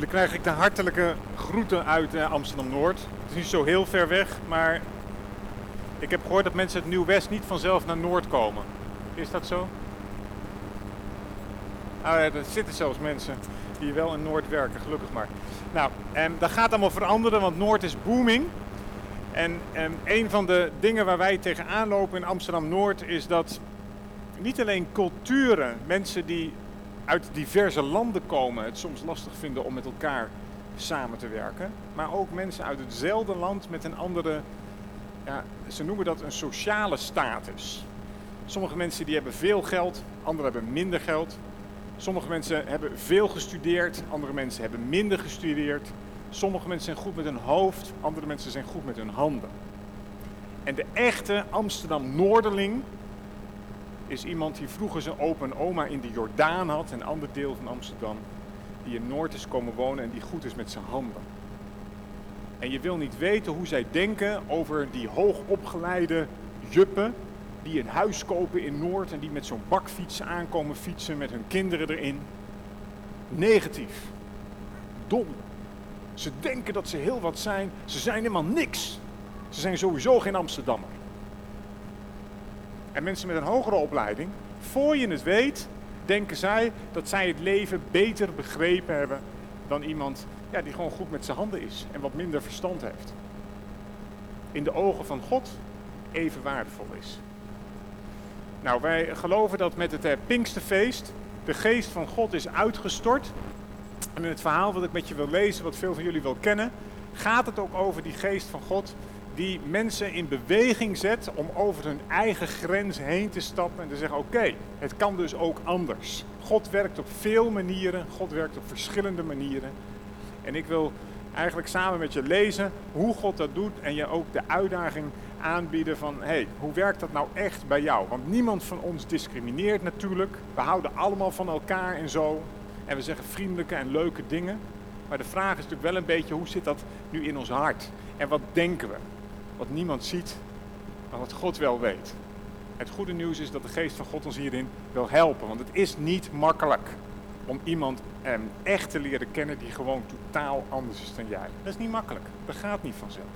Jullie krijg ik de hartelijke groeten uit eh, Amsterdam-Noord. Het is niet zo heel ver weg, maar ik heb gehoord dat mensen uit Nieuw-West niet vanzelf naar Noord komen. Is dat zo? Ah, er zitten zelfs mensen die wel in Noord werken, gelukkig maar. Nou, en dat gaat allemaal veranderen, want Noord is booming. En, en een van de dingen waar wij tegenaan lopen in Amsterdam-Noord is dat niet alleen culturen, mensen die uit diverse landen komen, het soms lastig vinden om met elkaar samen te werken. Maar ook mensen uit hetzelfde land met een andere, ja, ze noemen dat een sociale status. Sommige mensen die hebben veel geld, anderen hebben minder geld. Sommige mensen hebben veel gestudeerd, andere mensen hebben minder gestudeerd. Sommige mensen zijn goed met hun hoofd, andere mensen zijn goed met hun handen. En de echte Amsterdam Noorderling is iemand die vroeger zijn opa en oma in de Jordaan had, een ander deel van Amsterdam, die in Noord is komen wonen en die goed is met zijn handen. En je wil niet weten hoe zij denken over die hoogopgeleide juppen die een huis kopen in Noord en die met zo'n bakfiets aankomen fietsen met hun kinderen erin. Negatief. Dom. Ze denken dat ze heel wat zijn. Ze zijn helemaal niks. Ze zijn sowieso geen Amsterdammer. En mensen met een hogere opleiding, voor je het weet, denken zij dat zij het leven beter begrepen hebben dan iemand ja, die gewoon goed met zijn handen is en wat minder verstand heeft. In de ogen van God even waardevol is. Nou, wij geloven dat met het Pinksterfeest de geest van God is uitgestort. En in het verhaal wat ik met je wil lezen, wat veel van jullie wel kennen, gaat het ook over die geest van God die mensen in beweging zet om over hun eigen grens heen te stappen en te zeggen: Oké, het kan dus ook anders. God werkt op veel manieren, God werkt op verschillende manieren. En ik wil eigenlijk samen met je lezen hoe God dat doet en je ook de uitdaging aanbieden van: hey, hoe werkt dat nou echt bij jou? Want niemand van ons discrimineert natuurlijk. We houden allemaal van elkaar en zo. En we zeggen vriendelijke en leuke dingen. Maar de vraag is natuurlijk wel een beetje: hoe zit dat nu in ons hart? En wat denken we? Wat niemand ziet, maar wat God wel weet. Het goede nieuws is dat de geest van God ons hierin wil helpen, want het is niet makkelijk om iemand echt te leren kennen die gewoon totaal anders is dan jij. Dat is niet makkelijk, dat gaat niet vanzelf.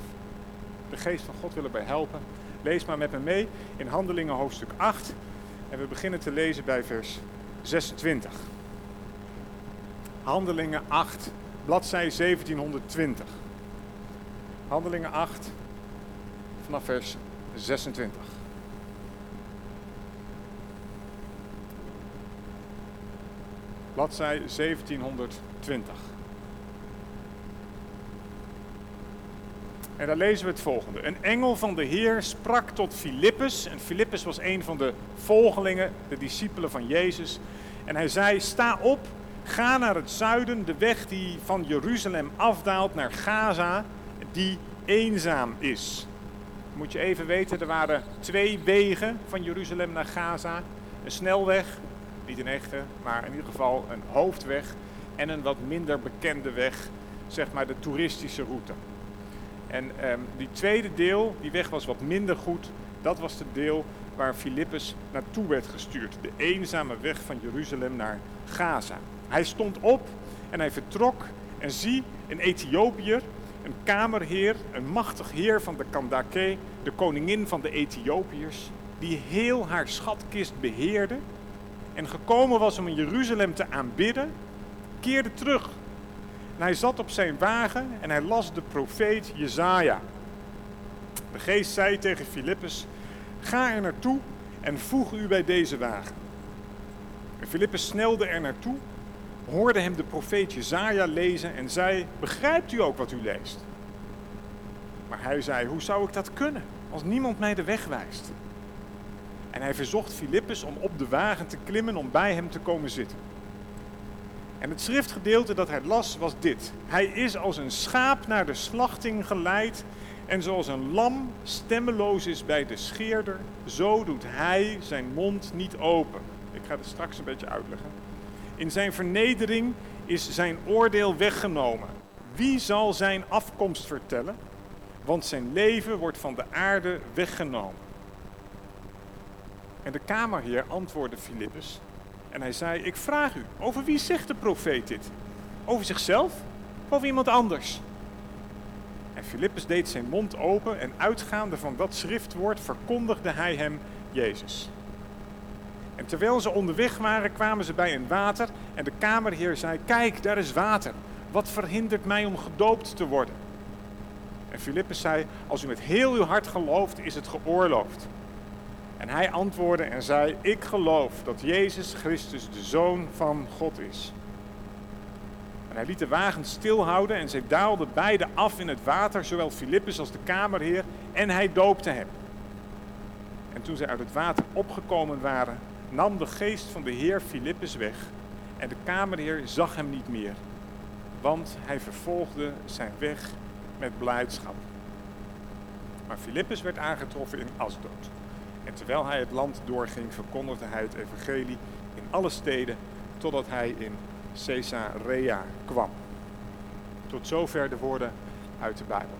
De geest van God wil erbij helpen. Lees maar met me mee in Handelingen hoofdstuk 8 en we beginnen te lezen bij vers 26. Handelingen 8, bladzij 1720. Handelingen 8, vanaf vers 26. Bladzij 1720. En daar lezen we het volgende. Een engel van de Heer sprak tot Filippus. En Filippus was een van de volgelingen, de discipelen van Jezus. En hij zei: Sta op, ga naar het zuiden, de weg die van Jeruzalem afdaalt naar Gaza, die eenzaam is moet je even weten, er waren twee wegen van Jeruzalem naar Gaza. Een snelweg, niet een echte, maar in ieder geval een hoofdweg. En een wat minder bekende weg, zeg maar de toeristische route. En ehm, die tweede deel, die weg was wat minder goed. Dat was het deel waar Filippus naartoe werd gestuurd. De eenzame weg van Jeruzalem naar Gaza. Hij stond op en hij vertrok. En zie, een Ethiopiër, een kamerheer, een machtig heer van de Kandake, de koningin van de Ethiopiërs, die heel haar schatkist beheerde en gekomen was om in Jeruzalem te aanbidden, keerde terug. Hij zat op zijn wagen en hij las de profeet Jezaja. De geest zei tegen Filippus, ga er naartoe en voeg u bij deze wagen. En Filippus snelde er naartoe hoorde hem de profeet Jezaja lezen en zei, begrijpt u ook wat u leest? Maar hij zei, hoe zou ik dat kunnen als niemand mij de weg wijst? En hij verzocht Filippus om op de wagen te klimmen om bij hem te komen zitten. En het schriftgedeelte dat hij las was dit. Hij is als een schaap naar de slachting geleid en zoals een lam stemmeloos is bij de scheerder, zo doet hij zijn mond niet open. Ik ga het straks een beetje uitleggen. In zijn vernedering is zijn oordeel weggenomen. Wie zal zijn afkomst vertellen? Want zijn leven wordt van de aarde weggenomen. En de kamerheer antwoordde Filippus en hij zei: Ik vraag u, over wie zegt de profeet dit? Over zichzelf of over iemand anders? En Filippus deed zijn mond open en uitgaande van dat schriftwoord verkondigde hij hem Jezus. En terwijl ze onderweg waren, kwamen ze bij een water en de kamerheer zei, kijk, daar is water. Wat verhindert mij om gedoopt te worden? En Filippus zei, als u met heel uw hart gelooft, is het geoorloofd. En hij antwoordde en zei, ik geloof dat Jezus Christus de Zoon van God is. En hij liet de wagen stilhouden en zij daalden beide af in het water, zowel Filippus als de kamerheer, en hij doopte hem. En toen zij uit het water opgekomen waren, nam de geest van de Heer Filippus weg en de kamerheer zag hem niet meer, want hij vervolgde zijn weg met blijdschap. Maar Filippus werd aangetroffen in Asdod. En terwijl hij het land doorging, verkondigde hij het evangelie in alle steden, totdat hij in Caesarea kwam. Tot zover de woorden uit de Bijbel.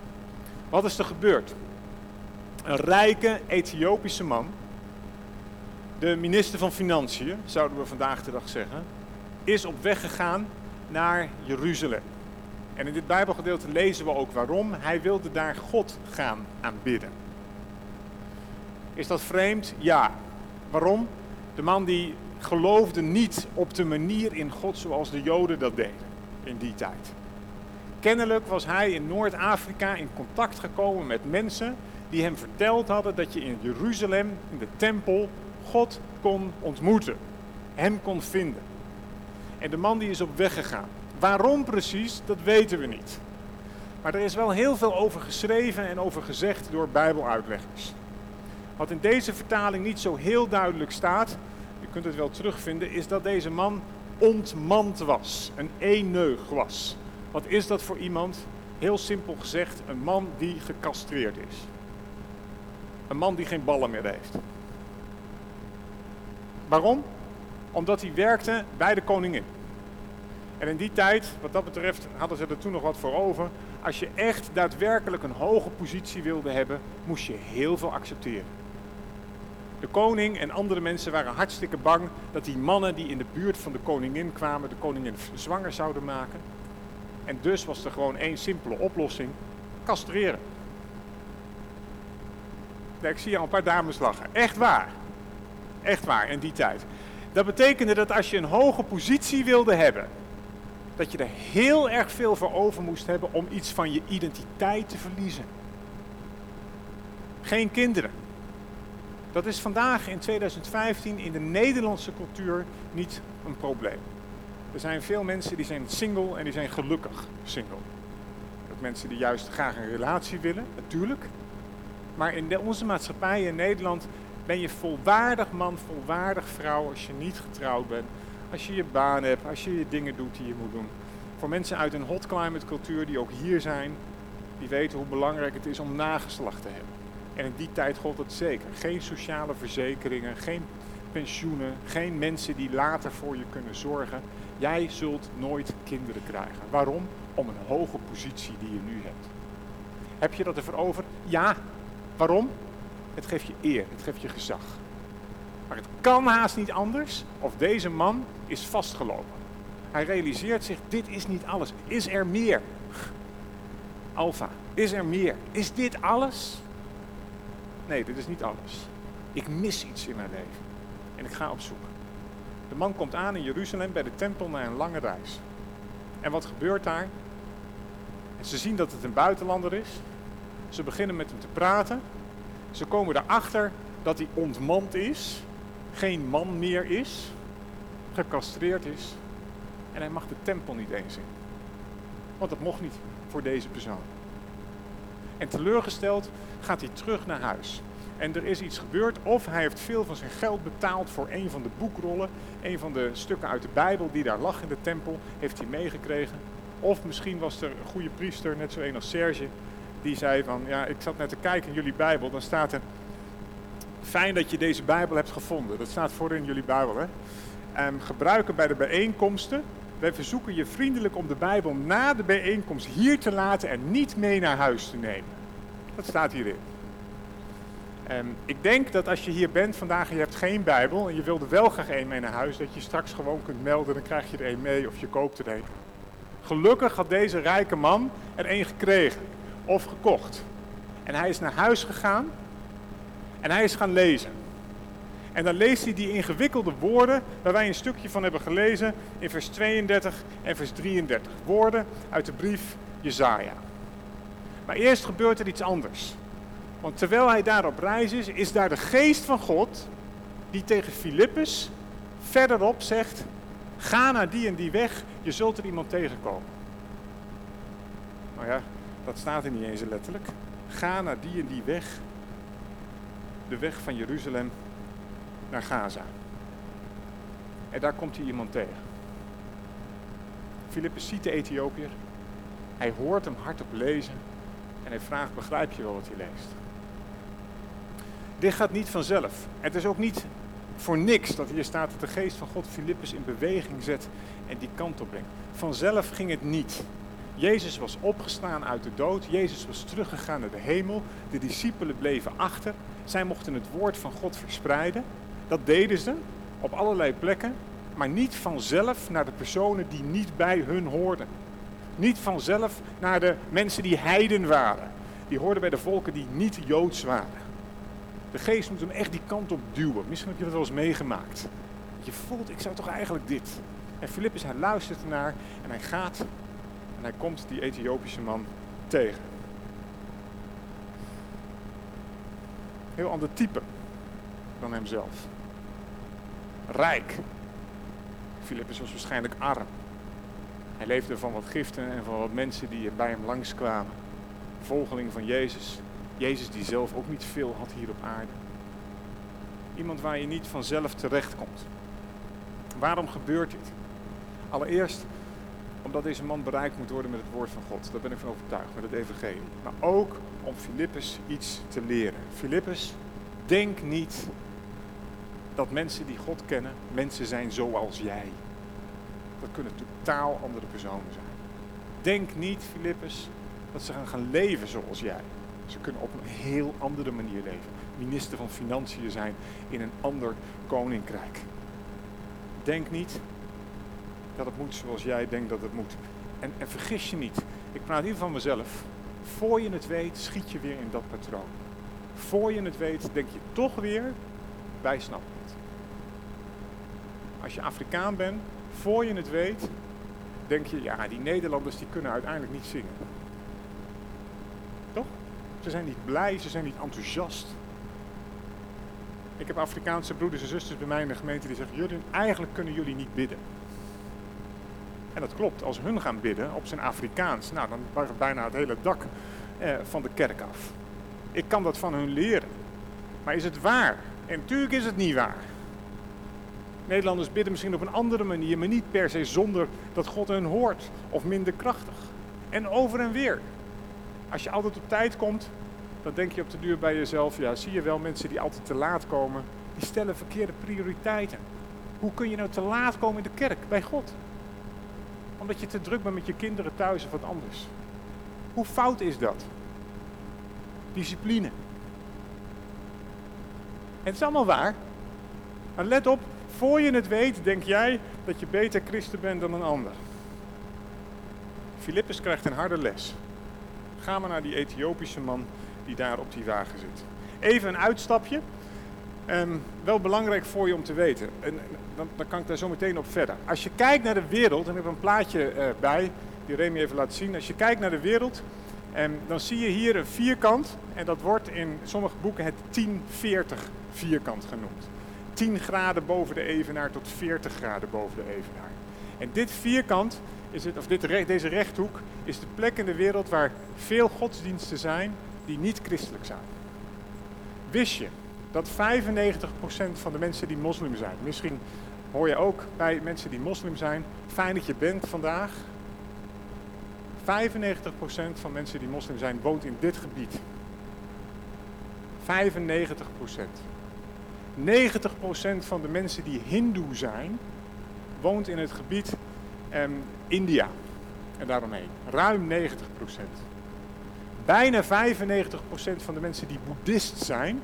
Wat is er gebeurd? Een rijke Ethiopische man, de minister van Financiën, zouden we vandaag de dag zeggen, is op weg gegaan naar Jeruzalem. En in dit Bijbelgedeelte lezen we ook waarom. Hij wilde daar God gaan aanbidden. Is dat vreemd? Ja. Waarom? De man die geloofde niet op de manier in God zoals de Joden dat deden in die tijd. Kennelijk was hij in Noord-Afrika in contact gekomen met mensen die hem verteld hadden dat je in Jeruzalem, in de tempel, God kon ontmoeten. Hem kon vinden. En de man die is op weg gegaan. Waarom precies, dat weten we niet. Maar er is wel heel veel over geschreven en over gezegd door Bijbeluitleggers. Wat in deze vertaling niet zo heel duidelijk staat, je kunt het wel terugvinden, is dat deze man ontmand was, een eneug was. Wat is dat voor iemand? Heel simpel gezegd, een man die gecastreerd is. Een man die geen ballen meer heeft. Waarom? Omdat hij werkte bij de koningin. En in die tijd, wat dat betreft, hadden ze er toen nog wat voor over. Als je echt daadwerkelijk een hoge positie wilde hebben, moest je heel veel accepteren. De koning en andere mensen waren hartstikke bang dat die mannen die in de buurt van de koningin kwamen, de koningin zwanger zouden maken. En dus was er gewoon één simpele oplossing: castreren. ik zie al een paar dames lachen. Echt waar. Echt waar, in die tijd. Dat betekende dat als je een hoge positie wilde hebben, dat je er heel erg veel voor over moest hebben om iets van je identiteit te verliezen. Geen kinderen. Dat is vandaag in 2015 in de Nederlandse cultuur niet een probleem. Er zijn veel mensen die zijn single en die zijn gelukkig single. Ook mensen die juist graag een relatie willen, natuurlijk. Maar in onze maatschappij in Nederland ben je volwaardig man, volwaardig vrouw als je niet getrouwd bent. Als je je baan hebt, als je je dingen doet die je moet doen. Voor mensen uit een hot climate cultuur die ook hier zijn, die weten hoe belangrijk het is om nageslacht te hebben. En in die tijd gold het zeker. Geen sociale verzekeringen, geen pensioenen, geen mensen die later voor je kunnen zorgen. Jij zult nooit kinderen krijgen. Waarom? Om een hoge positie die je nu hebt. Heb je dat ervoor over? Ja. Waarom? Het geeft je eer, het geeft je gezag. Maar het kan haast niet anders of deze man is vastgelopen. Hij realiseert zich, dit is niet alles. Is er meer? Alfa, is er meer? Is dit alles? Nee, dit is niet alles. Ik mis iets in mijn leven. En ik ga op zoek. De man komt aan in Jeruzalem bij de tempel na een lange reis. En wat gebeurt daar? Ze zien dat het een buitenlander is. Ze beginnen met hem te praten. Ze komen erachter dat hij ontmand is, geen man meer is, gecastreerd is en hij mag de tempel niet eens in. Want dat mocht niet voor deze persoon. En teleurgesteld gaat hij terug naar huis. En er is iets gebeurd, of hij heeft veel van zijn geld betaald voor een van de boekrollen, een van de stukken uit de Bijbel die daar lag in de tempel, heeft hij meegekregen. Of misschien was er een goede priester, net zo een als Serge, die zei van, ja, ik zat net te kijken in jullie Bijbel, dan staat er, fijn dat je deze Bijbel hebt gevonden. Dat staat voor in jullie Bijbel, hè. Um, gebruiken bij de bijeenkomsten. Wij verzoeken je vriendelijk om de Bijbel na de bijeenkomst hier te laten en niet mee naar huis te nemen. Dat staat hierin. Um, ik denk dat als je hier bent vandaag en je hebt geen Bijbel en je wilde wel graag een mee naar huis, dat je straks gewoon kunt melden, dan krijg je er een mee of je koopt er een. Gelukkig had deze rijke man er een gekregen of gekocht. En hij is naar huis gegaan en hij is gaan lezen. En dan leest hij die ingewikkelde woorden waar wij een stukje van hebben gelezen in vers 32 en vers 33. Woorden uit de brief Jezaja. Maar eerst gebeurt er iets anders. Want terwijl hij daar op reis is, is daar de geest van God die tegen Filippus verderop zegt, ga naar die en die weg, je zult er iemand tegenkomen. Nou ja, dat staat er niet eens letterlijk. Ga naar die en die weg, de weg van Jeruzalem naar Gaza. En daar komt hij iemand tegen. Filippus ziet de Ethiopiër, hij hoort hem hardop lezen en hij vraagt, begrijp je wel wat hij leest? Dit gaat niet vanzelf. Het is ook niet voor niks dat hier staat dat de geest van God Filippus in beweging zet en die kant op brengt. Vanzelf ging het niet. Jezus was opgestaan uit de dood. Jezus was teruggegaan naar de hemel. De discipelen bleven achter. Zij mochten het woord van God verspreiden. Dat deden ze op allerlei plekken, maar niet vanzelf naar de personen die niet bij hun hoorden. Niet vanzelf naar de mensen die heiden waren. Die hoorden bij de volken die niet joods waren. De geest moet hem echt die kant op duwen. Misschien heb je dat wel eens meegemaakt. Je voelt, ik zou toch eigenlijk dit. En Filippus, hij luistert ernaar en hij gaat en hij komt die Ethiopische man tegen. Heel ander type dan hemzelf. Rijk. Filippus was waarschijnlijk arm. Hij leefde van wat giften en van wat mensen die bij hem langskwamen. Volgeling van Jezus. Jezus die zelf ook niet veel had hier op aarde. Iemand waar je niet vanzelf terecht komt. Waarom gebeurt dit? Allereerst omdat deze man bereikt moet worden met het woord van God. Daar ben ik van overtuigd, met het evangelie. Maar ook om Filippus iets te leren. Filippus, denk niet dat mensen die God kennen, mensen zijn zoals jij. Dat kunnen totaal andere personen zijn. Denk niet, Filippus, dat ze gaan gaan leven zoals jij. Ze kunnen op een heel andere manier leven. Minister van Financiën zijn in een ander koninkrijk. Denk niet dat het moet zoals jij denkt dat het moet. En, en vergis je niet. Ik praat hier van mezelf. Voor je het weet, schiet je weer in dat patroon. Voor je het weet, denk je toch weer, wij snappen het. Als je Afrikaan bent, voor je het weet, denk je, ja, die Nederlanders die kunnen uiteindelijk niet zingen. Toch? Ze zijn niet blij, ze zijn niet enthousiast. Ik heb Afrikaanse broeders en zusters bij mij in de gemeente die zeggen, jullie, eigenlijk kunnen jullie niet bidden. En dat klopt, als hun gaan bidden op zijn Afrikaans, nou dan barst bijna het hele dak eh, van de kerk af. Ik kan dat van hun leren. Maar is het waar? En natuurlijk is het niet waar. Nederlanders bidden misschien op een andere manier, maar niet per se zonder dat God hen hoort of minder krachtig. En over en weer. Als je altijd op tijd komt, dan denk je op de duur bij jezelf, ja, zie je wel mensen die altijd te laat komen, die stellen verkeerde prioriteiten. Hoe kun je nou te laat komen in de kerk bij God? Omdat je te druk bent met je kinderen thuis of wat anders. Hoe fout is dat? Discipline. En het is allemaal waar. Maar let op, voor je het weet, denk jij dat je beter christen bent dan een ander. Filippus krijgt een harde les. Ga maar naar die Ethiopische man die daar op die wagen zit. Even een uitstapje. Wel belangrijk voor je om te weten. En dan, dan, kan ik daar zo meteen op verder. Als je kijkt naar de wereld, en ik heb een plaatje uh, bij, die Remy even laat zien. Als je kijkt naar de wereld, dan zie je hier een vierkant. En dat wordt in sommige boeken het 1040 vierkant genoemd. 10 graden boven de evenaar tot 40 graden boven de evenaar. En dit vierkant, is het, of dit, deze rechthoek, is de plek in de wereld waar veel godsdiensten zijn die niet christelijk zijn. Wist je dat 95% van de mensen die moslim zijn, misschien hoor je ook bij mensen die moslim zijn, fijn dat je bent vandaag. 95% van mensen die moslim zijn woont in dit gebied. 95%. 90% van de mensen die hindoe zijn, woont in het gebied um, India en daaromheen. Ruim 90%. Bijna 95% van de mensen die boeddhist zijn,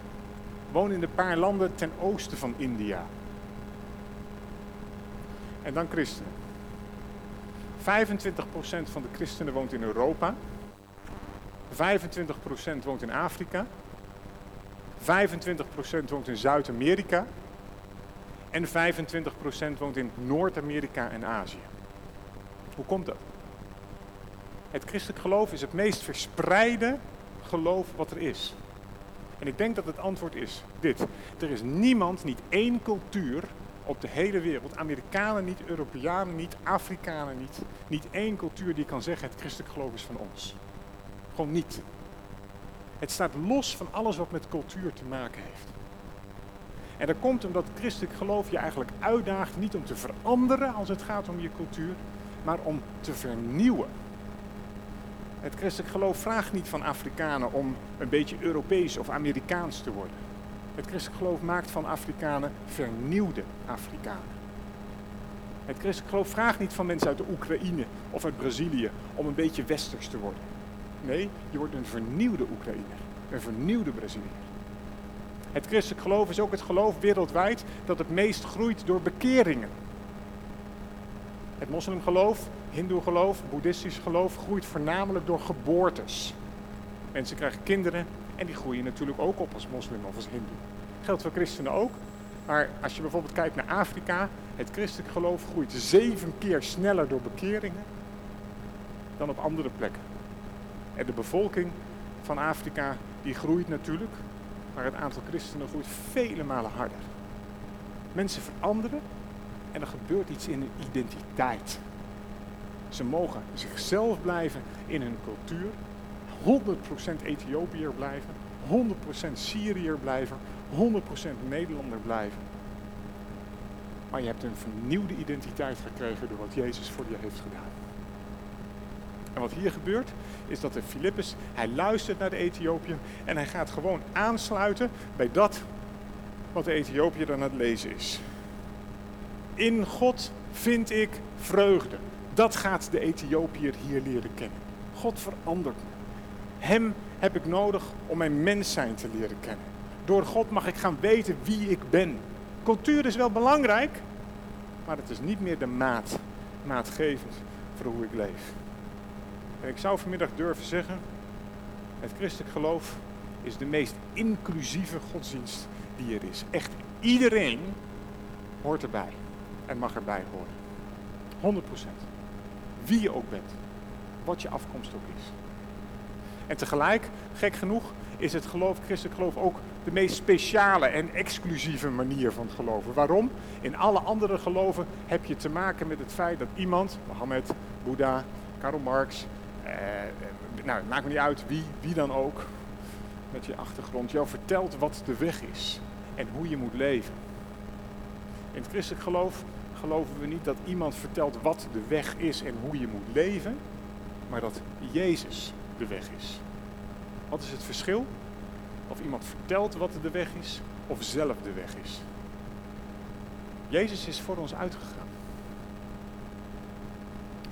wonen in de paar landen ten oosten van India. En dan christenen. van de christenen woont in Europa. 25% woont in Afrika. 25% woont in Zuid-Amerika. En 25% woont in Noord-Amerika en Azië. Hoe komt dat? Het christelijk geloof is het meest verspreide geloof wat er is. En ik denk dat het antwoord is dit. Er is niemand, niet één cultuur op de hele wereld, Amerikanen niet, Europeanen niet, Afrikanen niet, niet één cultuur die kan zeggen het christelijk geloof is van ons. Gewoon niet. Het staat los van alles wat met cultuur te maken heeft. En dat komt omdat christelijk geloof je eigenlijk uitdaagt niet om te veranderen als het gaat om je cultuur, maar om te vernieuwen. Het christelijk geloof vraagt niet van Afrikanen om een beetje Europees of Amerikaans te worden. Het christelijk geloof maakt van Afrikanen vernieuwde Afrikanen. Het christelijk geloof vraagt niet van mensen uit de Oekraïne of uit Brazilië om een beetje westers te worden. Nee, je wordt een vernieuwde Oekraïner, een vernieuwde Braziliër. Het christelijk geloof is ook het geloof wereldwijd dat het meest groeit door bekeringen. Het moslimgeloof, hindoegeloof, boeddhistisch geloof groeit voornamelijk door geboortes. Mensen krijgen kinderen en die groeien natuurlijk ook op als moslim of als hindoe. Geldt voor christenen ook. Maar als je bijvoorbeeld kijkt naar Afrika, het christelijk geloof groeit zeven keer sneller door bekeringen dan op andere plekken. En de bevolking van Afrika die groeit natuurlijk, maar het aantal christenen groeit vele malen harder. Mensen veranderen en er gebeurt iets in hun identiteit. Ze mogen zichzelf blijven in hun cultuur, 100% Ethiopiër blijven, 100% Syriër blijven, 100% Nederlander blijven. Maar je hebt een vernieuwde identiteit gekregen door wat Jezus voor je heeft gedaan. En wat hier gebeurt, is dat de Filippus, hij luistert naar de Ethiopiër en hij gaat gewoon aansluiten bij dat wat de Ethiopiër dan aan het lezen is. In God vind ik vreugde. Dat gaat de Ethiopiër hier leren kennen. God verandert me. Hem heb ik nodig om mijn mens zijn te leren kennen. Door God mag ik gaan weten wie ik ben. Cultuur is wel belangrijk, maar het is niet meer de maat, maatgevend voor hoe ik leef. En ik zou vanmiddag durven zeggen, het christelijk geloof is de meest inclusieve godsdienst die er is. Echt iedereen hoort erbij en mag erbij horen. 100%. Wie je ook bent, wat je afkomst ook is. En tegelijk, gek genoeg, is het geloof, christelijk geloof ook de meest speciale en exclusieve manier van geloven. Waarom? In alle andere geloven heb je te maken met het feit dat iemand, Mohammed, Boeddha, Karl Marx, eh, nou, het maakt me niet uit wie, wie dan ook, met je achtergrond, jou vertelt wat de weg is en hoe je moet leven. In het christelijk geloof geloven we niet dat iemand vertelt wat de weg is en hoe je moet leven, maar dat Jezus de weg is. Wat is het verschil? Of iemand vertelt wat de weg is, of zelf de weg is. Jezus is voor ons uitgegaan.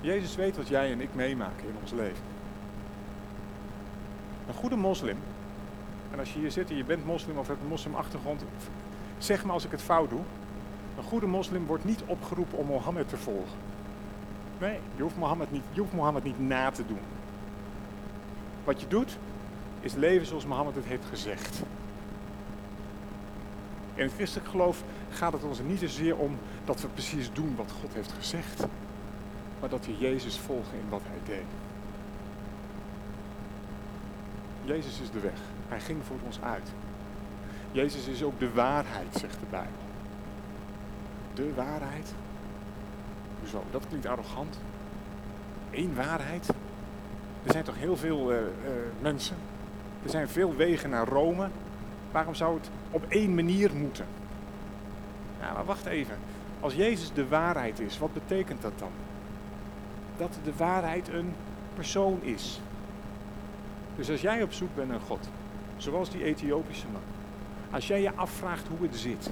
Jezus weet wat jij en ik meemaken in ons leven. Een goede moslim, en als je hier zit en je bent moslim of hebt een moslimachtergrond, zeg me als ik het fout doe. Een goede moslim wordt niet opgeroepen om Mohammed te volgen. Nee, je hoeft Mohammed niet, je hoeft Mohammed niet na te doen. Wat je doet, is leven zoals Mohammed het heeft gezegd. In het christelijk geloof gaat het ons er niet zozeer om dat we precies doen wat God heeft gezegd, maar dat we Jezus volgen in wat hij deed. Jezus is de weg. Hij ging voor ons uit. Jezus is ook de waarheid, zegt de Bijbel. De waarheid? Hoezo? Dat klinkt arrogant. Eén waarheid? Er zijn toch heel veel uh, uh, mensen. Er zijn veel wegen naar Rome. Waarom zou het op één manier moeten? Ja, maar wacht even. Als Jezus de waarheid is, wat betekent dat dan? Dat de waarheid een persoon is. Dus als jij op zoek bent naar God, zoals die Ethiopische man, als jij je afvraagt hoe het zit,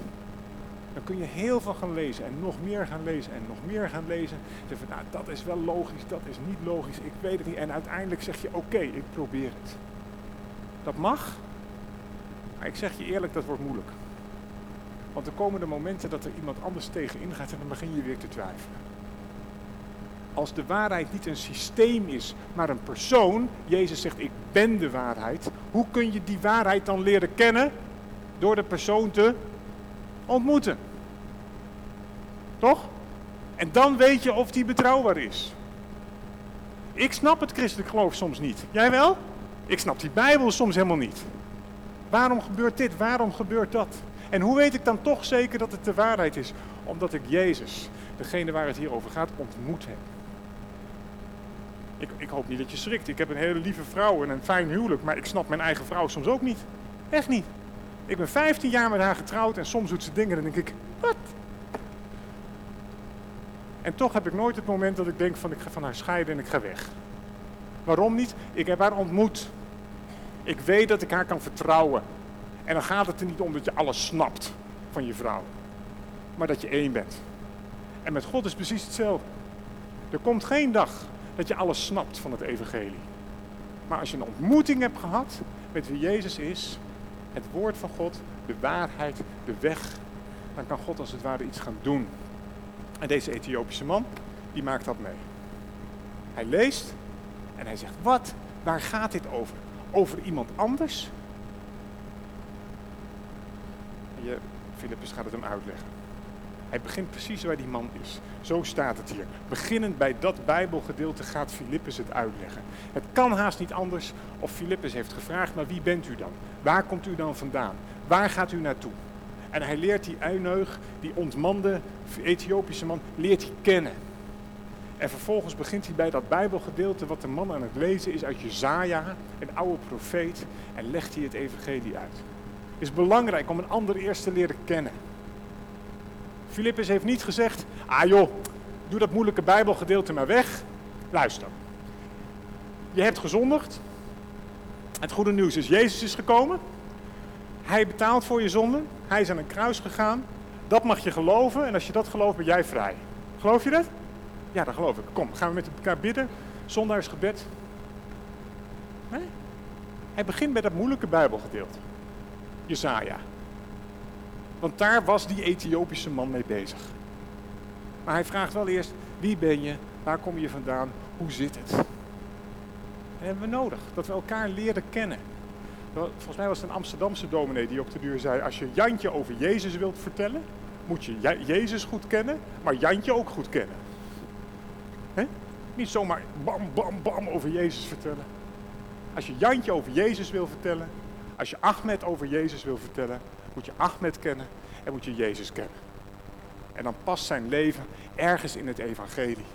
dan kun je heel veel gaan lezen en nog meer gaan lezen en nog meer gaan lezen. Dan van, nou, dat is wel logisch, dat is niet logisch, ik weet het niet. En uiteindelijk zeg je, oké, ik probeer het. Dat mag, maar ik zeg je eerlijk, dat wordt moeilijk. Want er komen de momenten dat er iemand anders tegenin gaat en dan begin je weer te twijfelen. als de waarheid niet een systeem is, maar een persoon, Jezus zegt ik ben de waarheid, hoe kun je die waarheid dan leren kennen? Door de persoon te ontmoeten. Toch? En dan weet je of die betrouwbaar is. Ik snap het christelijk geloof soms niet. Jij wel? Ik snap die Bijbel soms helemaal niet. Waarom gebeurt dit? Waarom gebeurt dat? En hoe weet ik dan toch zeker dat het de waarheid is? Omdat ik Jezus, degene waar het hier over gaat, ontmoet heb. Ik, ik hoop niet dat je schrikt. Ik heb een hele lieve vrouw en een fijn huwelijk, maar ik snap mijn eigen vrouw soms ook niet. Echt niet. Ik ben 15 jaar met haar getrouwd en soms doet ze dingen en denk ik, wat? En toch heb ik nooit het moment dat ik denk van ik ga van haar scheiden en ik ga weg. Waarom niet? Ik heb haar ontmoet. Ik weet dat ik haar kan vertrouwen. En dan gaat het er niet om dat je alles snapt van je vrouw. Maar dat je één bent. En met God is precies hetzelfde. Er komt geen dag dat je alles snapt van het evangelie. Maar als je een ontmoeting hebt gehad met wie Jezus is, het woord van God, de waarheid, de weg, dan kan God als het ware iets gaan doen. En deze Ethiopische man, die maakt dat mee. Hij leest en hij zegt, wat? Waar gaat dit over? Over iemand anders? En je, Philippus gaat het hem uitleggen. Hij begint precies waar die man is. Zo staat het hier. Beginnend bij dat Bijbelgedeelte gaat Filippus het uitleggen. Het kan haast niet anders of Filippus heeft gevraagd, maar wie bent u dan? Waar komt u dan vandaan? Waar gaat u naartoe? En hij leert die uineug, die ontmande Ethiopische man, leert hij kennen. En vervolgens begint hij bij dat Bijbelgedeelte wat de man aan het lezen is uit Jezaja, een oude profeet, en legt hij het evangelie uit. Het is belangrijk om een ander eerst te leren kennen. Filippus heeft niet gezegd, ah joh, doe dat moeilijke Bijbelgedeelte maar weg. Luister, je hebt gezondigd. Het goede nieuws is, Jezus is gekomen. Hij betaalt voor je zonde. Hij is aan een kruis gegaan. Dat mag je geloven en als je dat gelooft ben jij vrij. Geloof je dat? Ja, dat geloof ik. Kom, gaan we met elkaar bidden. Zondaarsgebed. Nee? Hij begint bij dat moeilijke Bijbelgedeelte. Jesaja. Want daar was die Ethiopische man mee bezig. Maar hij vraagt wel eerst, wie ben je? Waar kom je vandaan? Hoe zit het? Dat hebben we nodig, dat we elkaar leren kennen. Volgens mij was het een Amsterdamse dominee die op de duur zei, als je Jantje over Jezus wilt vertellen, moet je Jezus goed kennen, maar Jantje ook goed kennen. Niet zomaar bam, bam, bam over Jezus vertellen. Als je Jantje over Jezus wil vertellen, als je Ahmed over Jezus wil vertellen, moet je Ahmed kennen en moet je Jezus kennen. En dan past zijn leven ergens in het evangelie.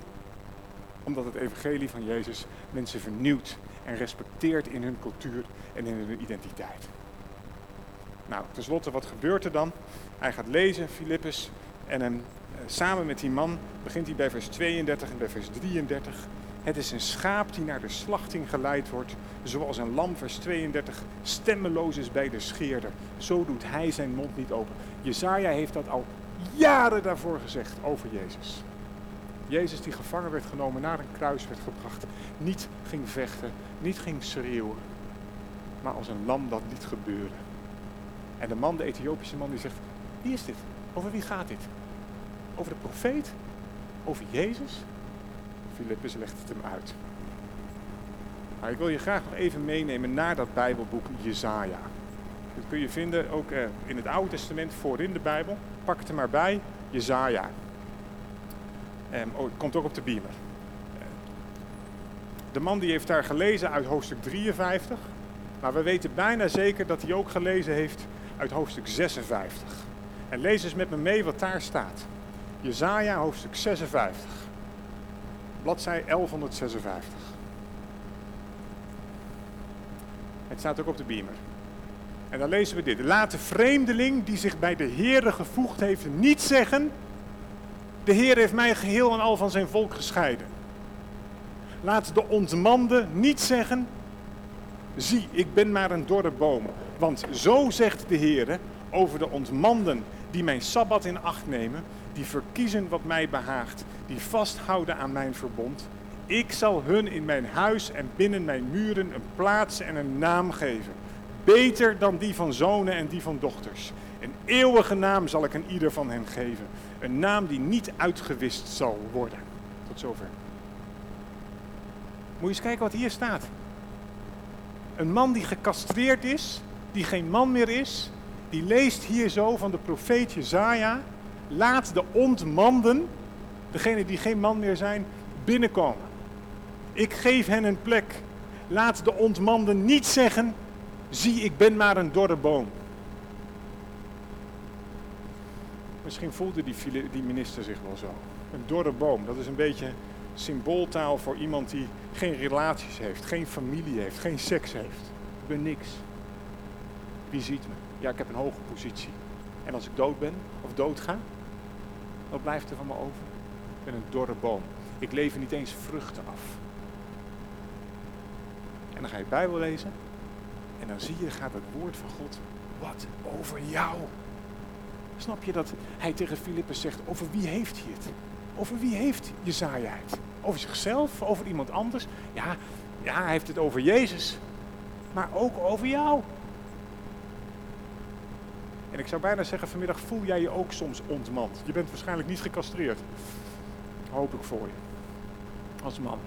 Omdat het evangelie van Jezus mensen vernieuwt en respecteert in hun cultuur en in hun identiteit. Nou, tenslotte, wat gebeurt er dan? Hij gaat lezen, Filippus, en eh, samen met die man begint hij bij vers 32 en bij vers 33. Het is een schaap die naar de slachting geleid wordt, zoals een lam, vers 32, stemmeloos is bij de scheerder. Zo doet hij zijn mond niet open. Jezaja heeft dat al jaren daarvoor gezegd over Jezus. Jezus die gevangen werd genomen, naar een kruis werd gebracht, niet ging vechten, niet ging schreeuwen, maar als een lam dat niet gebeurde. En de man, de Ethiopische man, die zegt, wie is dit? Over wie gaat dit? Over de profeet? Over Jezus? Filippus legt het hem uit. Maar ik wil je graag nog even meenemen naar dat Bijbelboek Jezaja. Dat kun je vinden ook eh, in het Oude Testament voorin de Bijbel. Pak het er maar bij, Jezaja. Um, oh, het komt ook op de Beamer. De man die heeft daar gelezen uit hoofdstuk 53. Maar we weten bijna zeker dat hij ook gelezen heeft uit hoofdstuk 56. En lees eens met me mee wat daar staat. Jezaja hoofdstuk 56 bladzij 1156. Het staat ook op de beamer. En dan lezen we dit. Laat de vreemdeling die zich bij de Heere gevoegd heeft niet zeggen, de Heer heeft mij geheel en al van zijn volk gescheiden. Laat de ontmande niet zeggen, zie, ik ben maar een dorre boom. Want zo zegt de Heer over de ontmanden die mijn Sabbat in acht nemen, die verkiezen wat mij behaagt, die vasthouden aan mijn verbond. Ik zal hun in mijn huis en binnen mijn muren een plaats en een naam geven. Beter dan die van zonen en die van dochters. Een eeuwige naam zal ik aan ieder van hen geven. Een naam die niet uitgewist zal worden. Tot zover. je eens kijken wat hier staat. Een man die gecastreerd is, die geen man meer is, die leest hier zo van de profeet Jezaja. Laat de ontmanden, degenen die geen man meer zijn, binnenkomen. Ik geef hen een plek. Laat de ontmanden niet zeggen, zie ik ben maar een dorre boom. Misschien voelde die, minister zich wel zo. Een dorre boom, dat is een beetje symbooltaal voor iemand die geen relaties heeft, geen familie heeft, geen seks heeft. Ik ben niks. Wie ziet me? Ja, ik heb een hoge positie. En als ik dood ben of doodga, wat blijft er van me over? Ik ben een dorre boom. Ik lever niet eens vruchten af. En dan ga je Bijbel lezen en dan zie je, gaat het woord van God wat over jou. Snap je dat hij tegen Filippus zegt, over wie heeft hij het? Over wie heeft Jezaja het? Over zichzelf? Over iemand anders? Ja, ja, hij heeft het over Jezus. Maar ook over jou. En ik zou bijna zeggen, vanmiddag voel jij je ook soms ontmand. Je bent waarschijnlijk niet gecastreerd. Hoop ik voor je. Als man.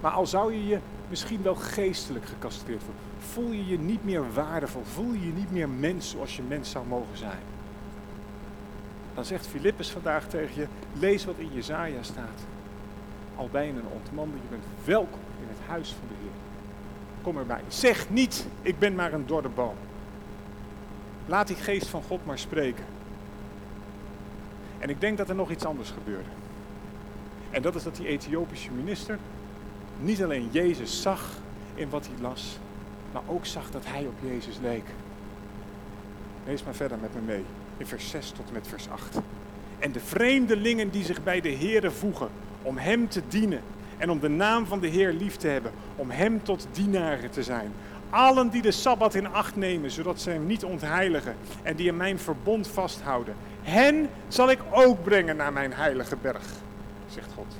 Maar al zou je je misschien wel geestelijk gecastreerd worden, voel je je niet meer waardevol, voel je je niet meer mens zoals je mens zou mogen zijn. Dan zegt Filippus vandaag tegen je, lees wat in Jezaja staat. Al ben je een ontmande, je bent welkom in het huis van de Heer. Kom erbij. Zeg niet, ik ben maar een dorre boom. Laat die geest van God maar spreken. En ik denk dat er nog iets anders gebeurde. En dat is dat die Ethiopische minister niet alleen Jezus zag in wat hij las, maar ook zag dat hij op Jezus leek. Lees maar verder met me mee, in vers 6 tot met vers 8. En de vreemdelingen die zich bij de Heere voegen om Hem te dienen en om de naam van de Heer lief te hebben, om Hem tot dienaren te zijn. Allen die de Sabbat in acht nemen, zodat ze Hem niet ontheiligen en die in mijn verbond vasthouden. Hen zal ik ook brengen naar mijn heilige berg, zegt God.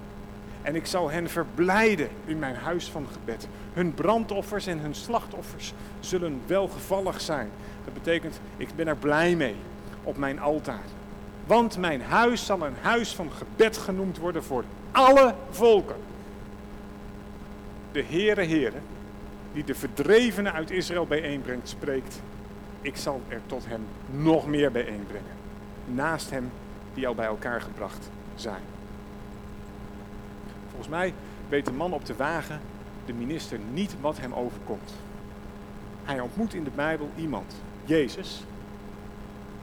En ik zal hen verblijden in mijn huis van gebed. Hun brandoffers en hun slachtoffers zullen welgevallig zijn. Dat betekent, ik ben er blij mee op mijn altaar. Want mijn huis zal een huis van gebed genoemd worden voor alle volken. De Heere Heere, die de verdrevenen uit Israël bijeenbrengt, spreekt. Ik zal er tot hem nog meer bijeenbrengen. Naast hem die al bij elkaar gebracht zijn. Volgens mij weet de man op de wagen, de minister, niet wat hem overkomt. Hij ontmoet in de Bijbel iemand, Jezus,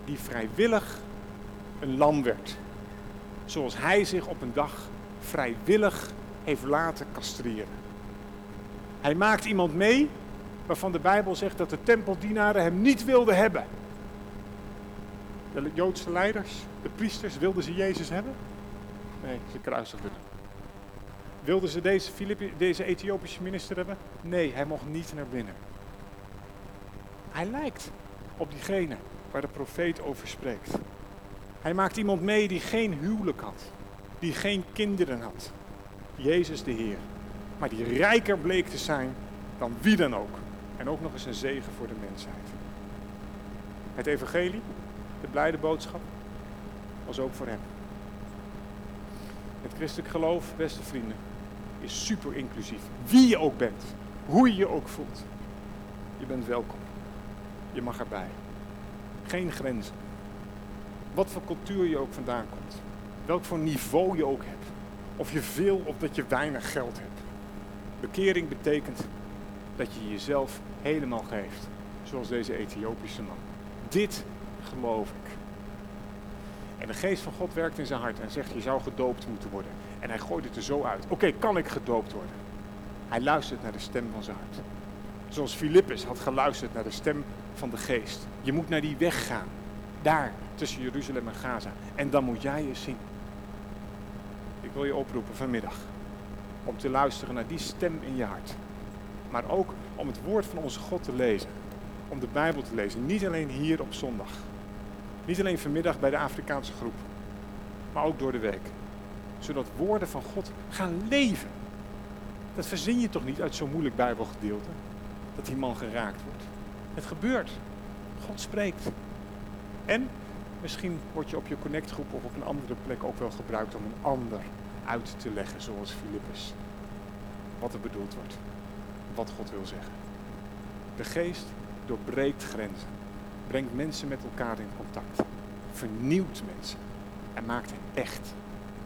die vrijwillig een lam werd. Zoals hij zich op een dag vrijwillig heeft laten castreren. Hij maakt iemand mee waarvan de Bijbel zegt dat de tempeldienaren hem niet wilden hebben. De Joodse leiders, de priesters, wilden ze Jezus hebben? Nee, ze kruisigden hem. Wilden ze deze, deze Ethiopische minister hebben? Nee, hij mocht niet naar binnen. Hij lijkt op diegene waar de profeet over spreekt. Hij maakt iemand mee die geen huwelijk had, die geen kinderen had. Jezus de Heer. Maar die rijker bleek te zijn dan wie dan ook. En ook nog eens een zegen voor de mensheid. Het evangelie, de blijde boodschap, was ook voor hem. Het christelijk geloof, beste vrienden, is super inclusief. Wie je ook bent, hoe je je ook voelt. Je bent welkom. Je mag erbij. Geen grenzen. Wat voor cultuur je ook vandaan komt. Welk voor niveau je ook hebt. Of je veel of dat je weinig geld hebt. Bekering betekent dat je jezelf helemaal geeft. Zoals deze Ethiopische man. Dit geloof ik. En de geest van God werkt in zijn hart en zegt je zou gedoopt moeten worden. En hij gooit het er zo uit. Oké, kan ik gedoopt worden? Hij luistert naar de stem van zijn hart. Zoals Filippus had geluisterd naar de stem van de geest. Je moet naar die weg gaan. Daar, tussen Jeruzalem en Gaza. En dan moet jij je zien. Ik wil je oproepen vanmiddag. Om te luisteren naar die stem in je hart. Maar ook om het woord van onze God te lezen. Om de Bijbel te lezen. Niet alleen hier op zondag. Niet alleen vanmiddag bij de Afrikaanse groep. Maar ook door de week zodat woorden van God gaan leven. Dat verzin je toch niet uit zo'n moeilijk Bijbelgedeelte? Dat die man geraakt wordt. Het gebeurt. God spreekt. En misschien word je op je connectgroep of op een andere plek ook wel gebruikt om een ander uit te leggen, zoals Filippus. wat er bedoeld wordt. Wat God wil zeggen. De geest doorbreekt grenzen. Brengt mensen met elkaar in contact. Vernieuwt mensen. En maakt hen echt.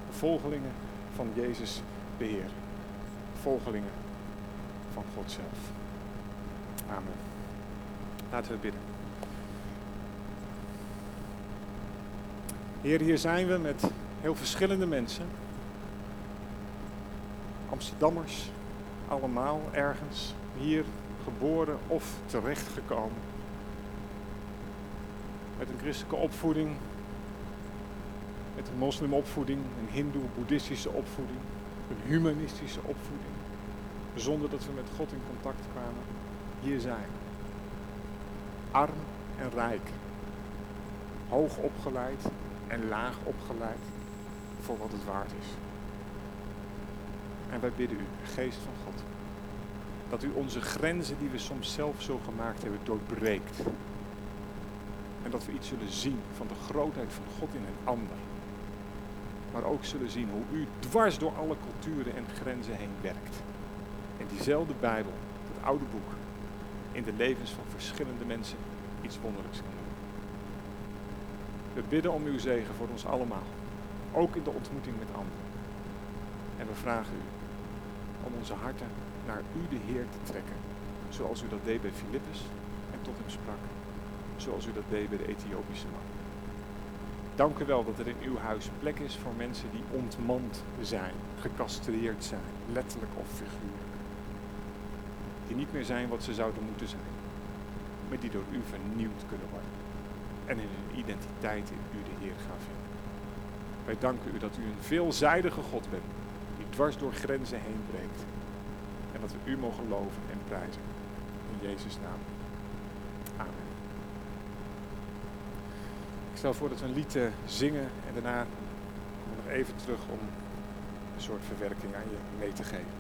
Volgelingen van Jezus de Heer. Volgelingen van God zelf. Amen. Laten we bidden. Heer, hier zijn we met heel verschillende mensen. Amsterdammers, allemaal ergens hier geboren of terechtgekomen. Met een christelijke opvoeding, met een moslimopvoeding, een hindoe-boeddhistische opvoeding, een humanistische opvoeding. Zonder dat we met God in contact kwamen. Hier zijn. Arm en rijk. Hoog opgeleid en laag opgeleid voor wat het waard is. En wij bidden u, geest van God, dat u onze grenzen die we soms zelf zo gemaakt hebben doorbreekt. En dat we iets zullen zien van de grootheid van God in een ander. Maar ook zullen zien hoe u dwars door alle culturen en grenzen heen werkt. En diezelfde Bijbel, dat oude boek, in de levens van verschillende mensen iets wonderlijks kan doen. We bidden om uw zegen voor ons allemaal. Ook in de ontmoeting met anderen. En we vragen u onze harten naar u de Heer te trekken. Zoals u dat deed bij Filippus en tot hem sprak. Zoals u dat deed bij de Ethiopische man. Dank u wel dat er in uw huis plek is voor mensen die ontmand zijn, gecastreerd zijn, letterlijk of figuurlijk. Die niet meer zijn wat ze zouden moeten zijn, maar die door u vernieuwd kunnen worden. En in hun identiteit in u de Heer gaan vinden. Wij danken u dat u een veelzijdige God bent, dwars door grenzen heen breekt. En dat we u mogen loven en prijzen. In Jezus' naam. Amen. Ik stel voor dat we een lied eh, zingen en daarna nog even terug om een soort verwerking aan je mee te geven.